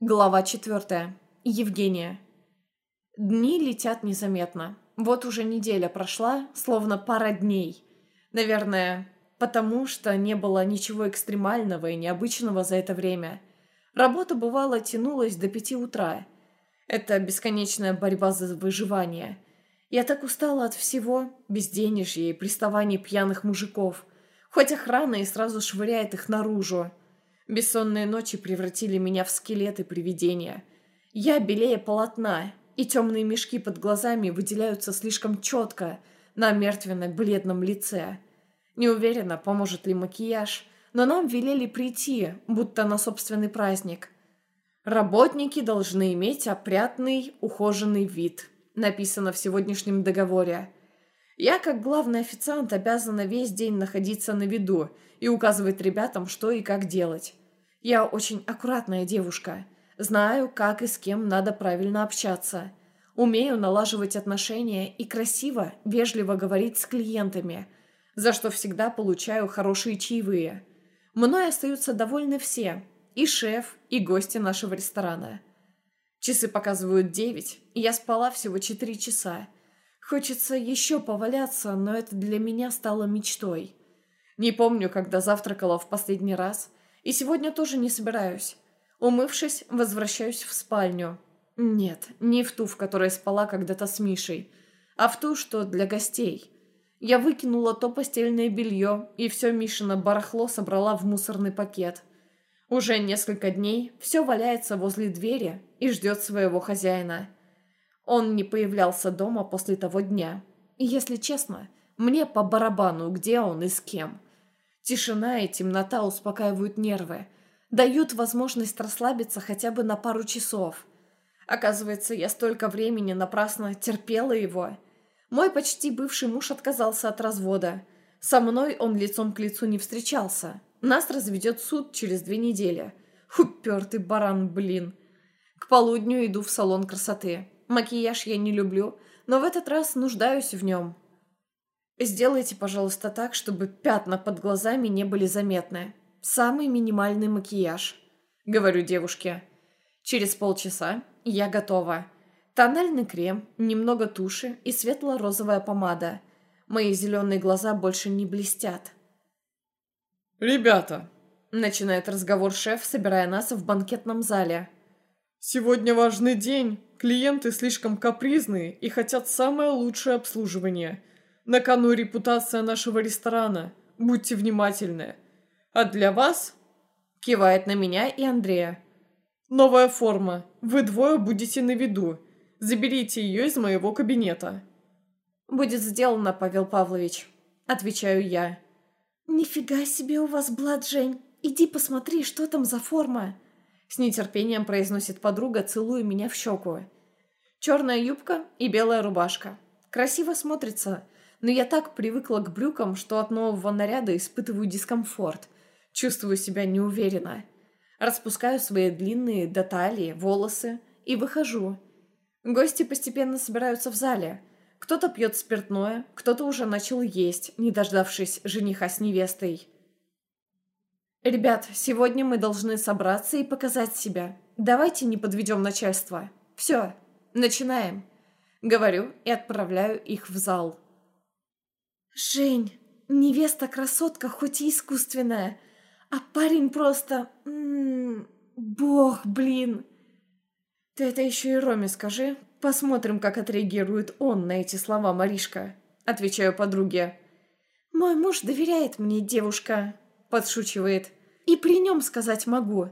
Глава четвертая. Евгения. Дни летят незаметно. Вот уже неделя прошла, словно пара дней. Наверное, потому что не было ничего экстремального и необычного за это время. Работа, бывало, тянулась до пяти утра. Это бесконечная борьба за выживание. Я так устала от всего, безденежья и приставаний пьяных мужиков. Хоть охрана и сразу швыряет их наружу. Бессонные ночи превратили меня в скелет и привидения. Я белее полотна, и темные мешки под глазами выделяются слишком четко на мертвенно-бледном лице. Не уверена, поможет ли макияж, но нам велели прийти, будто на собственный праздник. Работники должны иметь опрятный, ухоженный вид, написано в сегодняшнем договоре. Я, как главный официант, обязана весь день находиться на виду и указывать ребятам, что и как делать. Я очень аккуратная девушка. Знаю, как и с кем надо правильно общаться. Умею налаживать отношения и красиво, вежливо говорить с клиентами, за что всегда получаю хорошие чаевые. Мной остаются довольны все, и шеф, и гости нашего ресторана. Часы показывают девять, и я спала всего четыре часа. Хочется еще поваляться, но это для меня стало мечтой. Не помню, когда завтракала в последний раз – и сегодня тоже не собираюсь. Умывшись, возвращаюсь в спальню. Нет, не в ту, в которой спала когда-то с Мишей, а в ту, что для гостей. Я выкинула то постельное белье и все Мишино барахло собрала в мусорный пакет. Уже несколько дней все валяется возле двери и ждет своего хозяина. Он не появлялся дома после того дня. И, если честно, мне по барабану, где он и с кем. Тишина и темнота успокаивают нервы, дают возможность расслабиться хотя бы на пару часов. Оказывается, я столько времени напрасно терпела его. Мой почти бывший муж отказался от развода. Со мной он лицом к лицу не встречался. Нас разведет суд через две недели. Упертый баран, блин. К полудню иду в салон красоты. Макияж я не люблю, но в этот раз нуждаюсь в нем. Сделайте, пожалуйста, так, чтобы пятна под глазами не были заметны. Самый минимальный макияж. Говорю девушке. Через полчаса я готова. Тональный крем, немного туши и светло-розовая помада. Мои зеленые глаза больше не блестят. «Ребята!» – начинает разговор шеф, собирая нас в банкетном зале. «Сегодня важный день. Клиенты слишком капризные и хотят самое лучшее обслуживание. На кону репутация нашего ресторана. Будьте внимательны. А для вас...» Кивает на меня и Андрея. «Новая форма. Вы двое будете на виду. Заберите ее из моего кабинета». «Будет сделано, Павел Павлович», — отвечаю я. «Нифига себе у вас блад, Жень. Иди посмотри, что там за форма». С нетерпением произносит подруга, целуя меня в щеку. Черная юбка и белая рубашка. Красиво смотрится, но я так привыкла к брюкам, что от нового наряда испытываю дискомфорт. Чувствую себя неуверенно. Распускаю свои длинные до талии волосы и выхожу. Гости постепенно собираются в зале. Кто-то пьет спиртное, кто-то уже начал есть, не дождавшись жениха с невестой. «Ребят, сегодня мы должны собраться и показать себя. Давайте не подведем начальство. Все, начинаем». Говорю и отправляю их в зал. «Жень, невеста-красотка хоть и искусственная, а парень просто... М -м, бог, блин!» «Ты это еще и Роме скажи. Посмотрим, как отреагирует он на эти слова, Маришка», — отвечаю подруге. «Мой муж доверяет мне, девушка», — подшучивает. «И при нем сказать могу».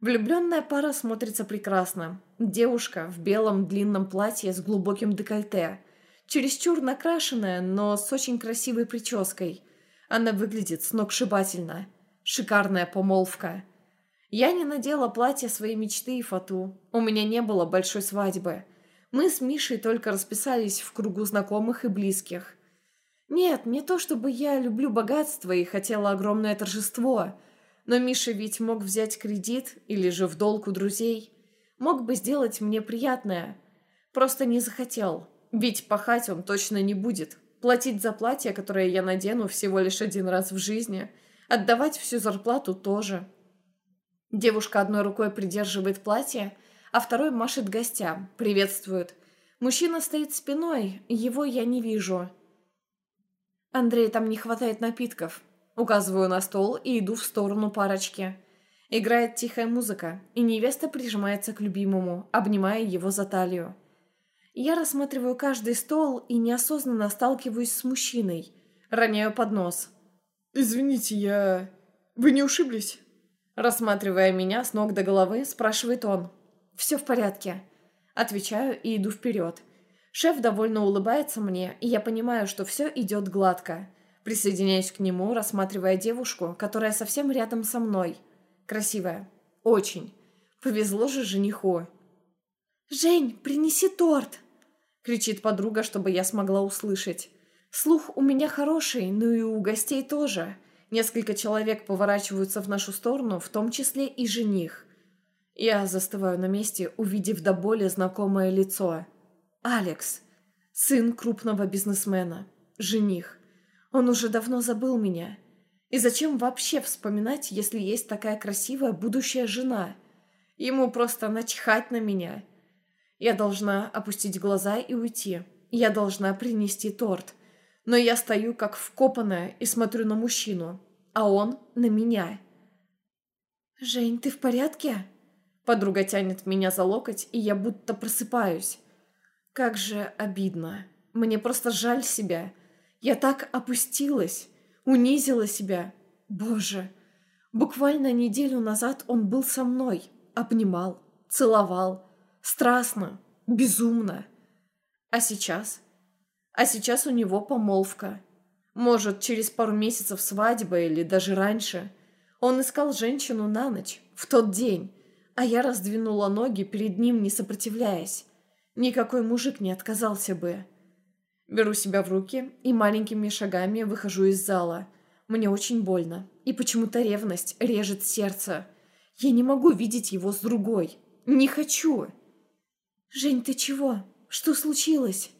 Влюбленная пара смотрится прекрасно. Девушка в белом длинном платье с глубоким декольте — Чересчур накрашенная, но с очень красивой прической. Она выглядит сногсшибательно. Шикарная помолвка. Я не надела платье своей мечты и фату. У меня не было большой свадьбы. Мы с Мишей только расписались в кругу знакомых и близких. Нет, не то чтобы я люблю богатство и хотела огромное торжество, но Миша ведь мог взять кредит или же в долг у друзей. Мог бы сделать мне приятное. Просто не захотел. Ведь пахать он точно не будет. Платить за платье, которое я надену всего лишь один раз в жизни. Отдавать всю зарплату тоже. Девушка одной рукой придерживает платье, а второй машет гостям, приветствует. Мужчина стоит спиной, его я не вижу. Андрей, там не хватает напитков. Указываю на стол и иду в сторону парочки. Играет тихая музыка, и невеста прижимается к любимому, обнимая его за талию. Я рассматриваю каждый стол и неосознанно сталкиваюсь с мужчиной. Роняю под нос. «Извините, я... Вы не ушиблись?» Рассматривая меня с ног до головы, спрашивает он. «Все в порядке». Отвечаю и иду вперед. Шеф довольно улыбается мне, и я понимаю, что все идет гладко. Присоединяюсь к нему, рассматривая девушку, которая совсем рядом со мной. Красивая. Очень. Повезло же жениху. «Жень, принеси торт!» — кричит подруга, чтобы я смогла услышать. Слух у меня хороший, ну и у гостей тоже. Несколько человек поворачиваются в нашу сторону, в том числе и жених. Я застываю на месте, увидев до боли знакомое лицо. Алекс. Сын крупного бизнесмена. Жених. Он уже давно забыл меня. И зачем вообще вспоминать, если есть такая красивая будущая жена? Ему просто начхать на меня. Я должна опустить глаза и уйти. Я должна принести торт. Но я стою как вкопанная и смотрю на мужчину, а он на меня. «Жень, ты в порядке?» Подруга тянет меня за локоть, и я будто просыпаюсь. Как же обидно. Мне просто жаль себя. Я так опустилась, унизила себя. Боже, буквально неделю назад он был со мной, обнимал, целовал, страстно, безумно. А сейчас? А сейчас у него помолвка. Может, через пару месяцев свадьба или даже раньше. Он искал женщину на ночь, в тот день, а я раздвинула ноги перед ним, не сопротивляясь. Никакой мужик не отказался бы. Беру себя в руки и маленькими шагами выхожу из зала. Мне очень больно, и почему-то ревность режет сердце. Я не могу видеть его с другой. Не хочу. «Жень, ты чего? Что случилось?»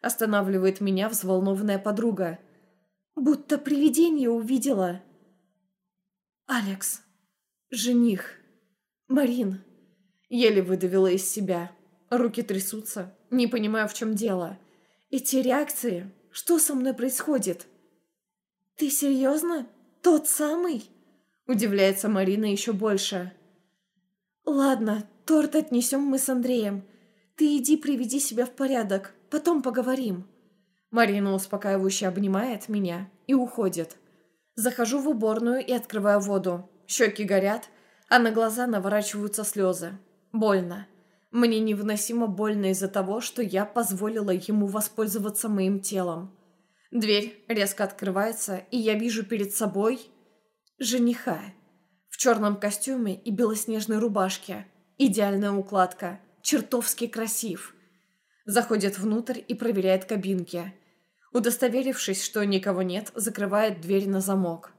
Останавливает меня взволнованная подруга. «Будто привидение увидела». «Алекс. Жених. Марин». Еле выдавила из себя. Руки трясутся. Не понимаю, в чем дело. Эти реакции. Что со мной происходит? «Ты серьезно? Тот самый?» Удивляется Марина еще больше. «Ладно, торт отнесем мы с Андреем. Ты иди приведи себя в порядок, потом поговорим». Марина успокаивающе обнимает меня и уходит. Захожу в уборную и открываю воду. Щеки горят, а на глаза наворачиваются слезы. Больно. Мне невыносимо больно из-за того, что я позволила ему воспользоваться моим телом. Дверь резко открывается, и я вижу перед собой жениха. В черном костюме и белоснежной рубашке. Идеальная укладка чертовски красив. Заходит внутрь и проверяет кабинки. Удостоверившись, что никого нет, закрывает дверь на замок.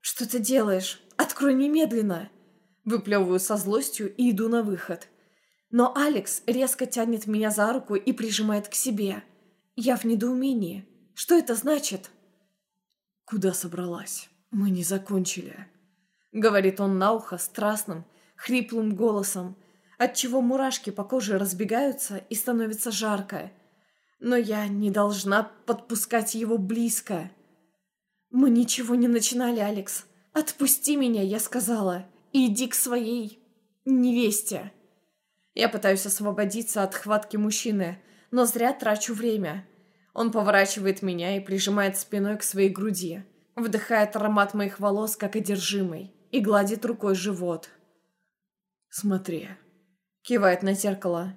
«Что ты делаешь? Открой немедленно!» Выплевываю со злостью и иду на выход. Но Алекс резко тянет меня за руку и прижимает к себе. Я в недоумении. Что это значит? «Куда собралась? Мы не закончили», — говорит он на ухо страстным, хриплым голосом, отчего мурашки по коже разбегаются и становится жарко. Но я не должна подпускать его близко. «Мы ничего не начинали, Алекс. Отпусти меня, я сказала. иди к своей невесте». Я пытаюсь освободиться от хватки мужчины, но зря трачу время. Он поворачивает меня и прижимает спиной к своей груди, вдыхает аромат моих волос, как одержимый, и гладит рукой живот. «Смотри», Кивает на зеркало.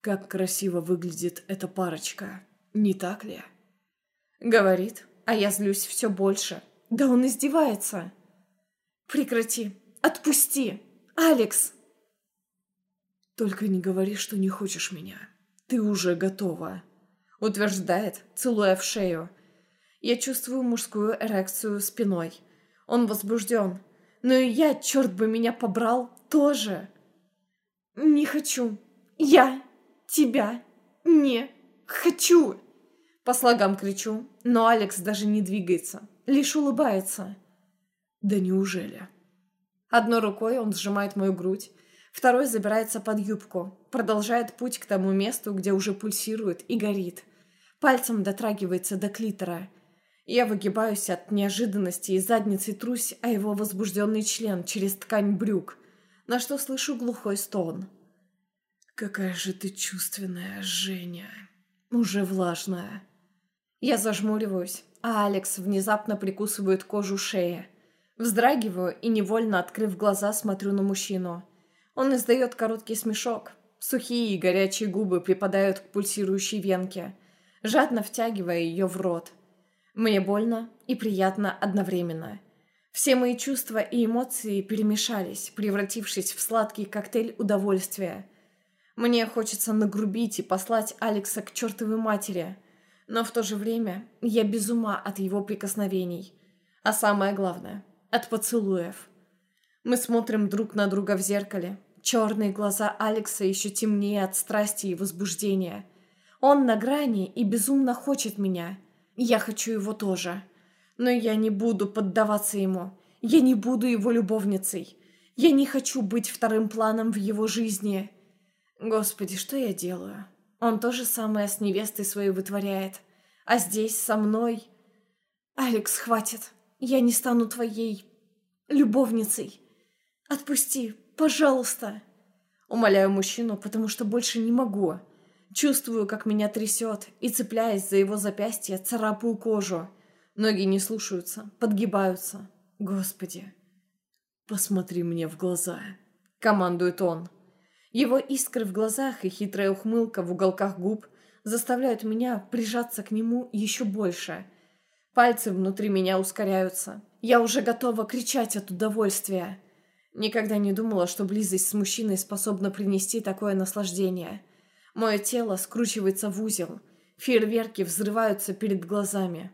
Как красиво выглядит эта парочка, не так ли? Говорит, а я злюсь все больше. Да он издевается. Прекрати. Отпусти. Алекс. Только не говори, что не хочешь меня. Ты уже готова. Утверждает, целуя в шею. Я чувствую мужскую эрекцию спиной. Он возбужден. Но и я, черт бы меня побрал, тоже. «Не хочу. Я тебя не хочу!» По слогам кричу, но Алекс даже не двигается, лишь улыбается. «Да неужели?» Одной рукой он сжимает мою грудь, второй забирается под юбку, продолжает путь к тому месту, где уже пульсирует и горит. Пальцем дотрагивается до клитора. Я выгибаюсь от неожиданности и задницей трусь, а его возбужденный член через ткань брюк, на что слышу глухой стон. «Какая же ты чувственная, Женя!» Уже влажная. Я зажмуриваюсь, а Алекс внезапно прикусывает кожу шеи. Вздрагиваю и, невольно открыв глаза, смотрю на мужчину. Он издает короткий смешок. Сухие и горячие губы припадают к пульсирующей венке, жадно втягивая ее в рот. Мне больно и приятно одновременно. Все мои чувства и эмоции перемешались, превратившись в сладкий коктейль удовольствия. Мне хочется нагрубить и послать Алекса к чертовой матери, но в то же время я без ума от его прикосновений. А самое главное, от поцелуев. Мы смотрим друг на друга в зеркале. Черные глаза Алекса еще темнее от страсти и возбуждения. Он на грани и безумно хочет меня. Я хочу его тоже. Но я не буду поддаваться ему. Я не буду его любовницей. Я не хочу быть вторым планом в его жизни. Господи, что я делаю? Он то же самое с невестой своей вытворяет. А здесь, со мной... Алекс, хватит. Я не стану твоей... любовницей. Отпусти, пожалуйста. Умоляю мужчину, потому что больше не могу. Чувствую, как меня трясет, и, цепляясь за его запястье, царапаю кожу. Ноги не слушаются, подгибаются. Господи. «Посмотри мне в глаза», — командует он. Его искры в глазах и хитрая ухмылка в уголках губ заставляют меня прижаться к нему еще больше — Пальцы внутри меня ускоряются. Я уже готова кричать от удовольствия. Никогда не думала, что близость с мужчиной способна принести такое наслаждение. Мое тело скручивается в узел. Фейерверки взрываются перед глазами.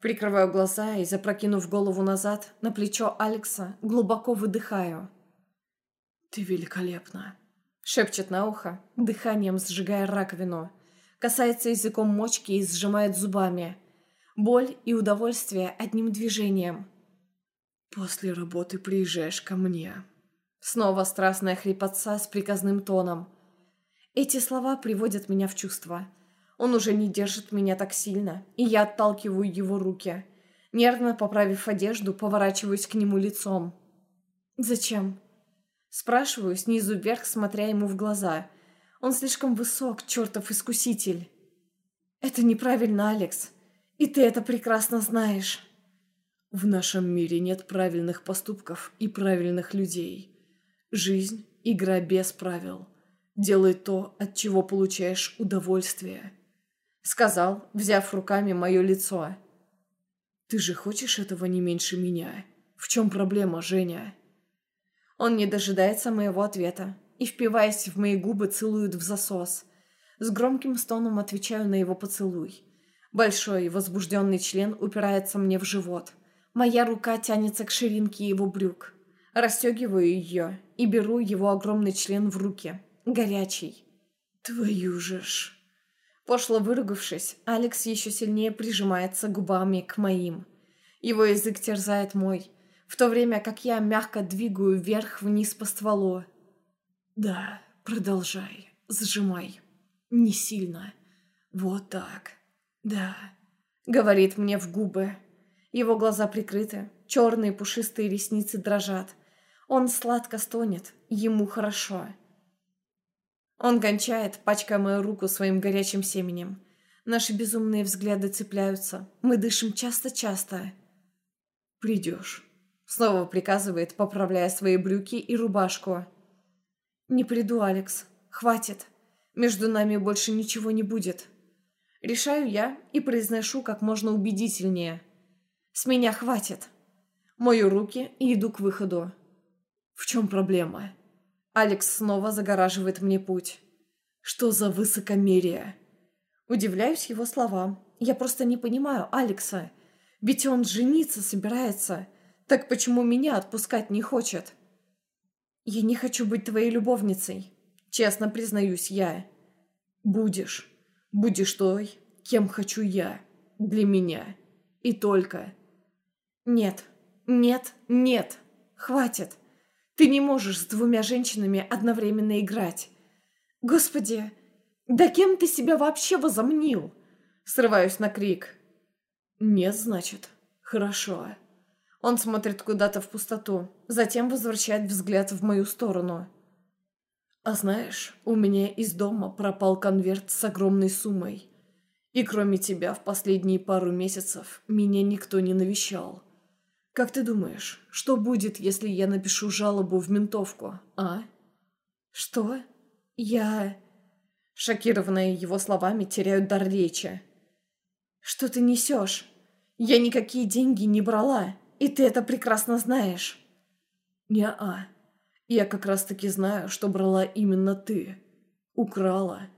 Прикрываю глаза и, запрокинув голову назад, на плечо Алекса глубоко выдыхаю. «Ты великолепна!» Шепчет на ухо, дыханием сжигая раковину. Касается языком мочки и сжимает зубами – боль и удовольствие одним движением. «После работы приезжаешь ко мне». Снова страстная хрипотца с приказным тоном. Эти слова приводят меня в чувство. Он уже не держит меня так сильно, и я отталкиваю его руки. Нервно поправив одежду, поворачиваюсь к нему лицом. «Зачем?» Спрашиваю снизу вверх, смотря ему в глаза. Он слишком высок, чертов искуситель. «Это неправильно, Алекс. И ты это прекрасно знаешь. В нашем мире нет правильных поступков и правильных людей. Жизнь – игра без правил. Делай то, от чего получаешь удовольствие. Сказал, взяв руками мое лицо. Ты же хочешь этого не меньше меня? В чем проблема, Женя? Он не дожидается моего ответа и, впиваясь в мои губы, целует в засос. С громким стоном отвечаю на его поцелуй. Большой возбужденный член упирается мне в живот. Моя рука тянется к ширинке его брюк. Расстегиваю ее и беру его огромный член в руки. Горячий. Твою же ж. Пошло выругавшись, Алекс еще сильнее прижимается губами к моим. Его язык терзает мой, в то время как я мягко двигаю вверх-вниз по стволу. Да, продолжай, сжимай. Не сильно. Вот так. «Да», — говорит мне в губы. Его глаза прикрыты, черные пушистые ресницы дрожат. Он сладко стонет, ему хорошо. Он гончает, пачкая мою руку своим горячим семенем. Наши безумные взгляды цепляются. Мы дышим часто-часто. «Придешь», — снова приказывает, поправляя свои брюки и рубашку. «Не приду, Алекс. Хватит. Между нами больше ничего не будет». Решаю я и произношу как можно убедительнее. С меня хватит. Мою руки и иду к выходу. В чем проблема? Алекс снова загораживает мне путь. Что за высокомерие? Удивляюсь его словам. Я просто не понимаю Алекса. Ведь он жениться собирается. Так почему меня отпускать не хочет? Я не хочу быть твоей любовницей. Честно признаюсь я. Будешь. Будешь той, кем хочу я. Для меня. И только. Нет. Нет. Нет. Хватит. Ты не можешь с двумя женщинами одновременно играть. Господи, да кем ты себя вообще возомнил? Срываюсь на крик. Нет, значит. Хорошо. Он смотрит куда-то в пустоту, затем возвращает взгляд в мою сторону. А знаешь, у меня из дома пропал конверт с огромной суммой. И кроме тебя в последние пару месяцев меня никто не навещал. Как ты думаешь, что будет, если я напишу жалобу в ментовку, а? Что? Я... Шокированная его словами, теряю дар речи. Что ты несешь? Я никакие деньги не брала, и ты это прекрасно знаешь. Не-а. Я как раз-таки знаю, что брала именно ты. Украла.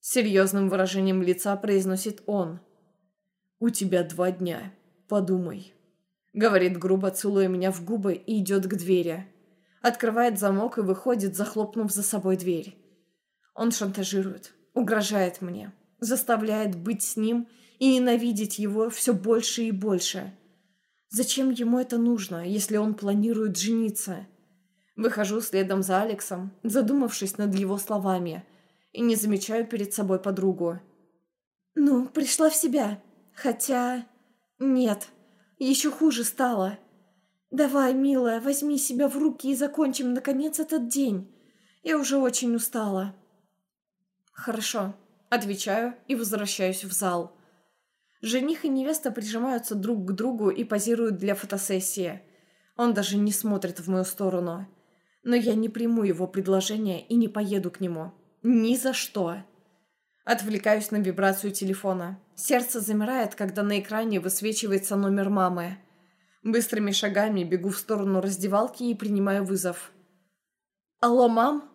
Серьезным выражением лица произносит он. «У тебя два дня. Подумай». Говорит грубо, целуя меня в губы и идет к двери. Открывает замок и выходит, захлопнув за собой дверь. Он шантажирует, угрожает мне, заставляет быть с ним и ненавидеть его все больше и больше. Зачем ему это нужно, если он планирует жениться? Выхожу следом за Алексом, задумавшись над его словами, и не замечаю перед собой подругу. «Ну, пришла в себя. Хотя... нет, еще хуже стало. Давай, милая, возьми себя в руки и закончим, наконец, этот день. Я уже очень устала». «Хорошо», — отвечаю и возвращаюсь в зал. Жених и невеста прижимаются друг к другу и позируют для фотосессии. Он даже не смотрит в мою сторону. Но я не приму его предложение и не поеду к нему. Ни за что. Отвлекаюсь на вибрацию телефона. Сердце замирает, когда на экране высвечивается номер мамы. Быстрыми шагами бегу в сторону раздевалки и принимаю вызов. «Алло, мам?»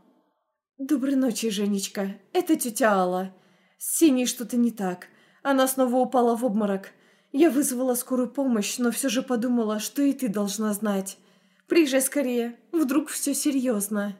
«Доброй ночи, Женечка. Это тетя Алла. С Синей что-то не так. Она снова упала в обморок. Я вызвала скорую помощь, но все же подумала, что и ты должна знать. Приезжай скорее, вдруг все серьезно.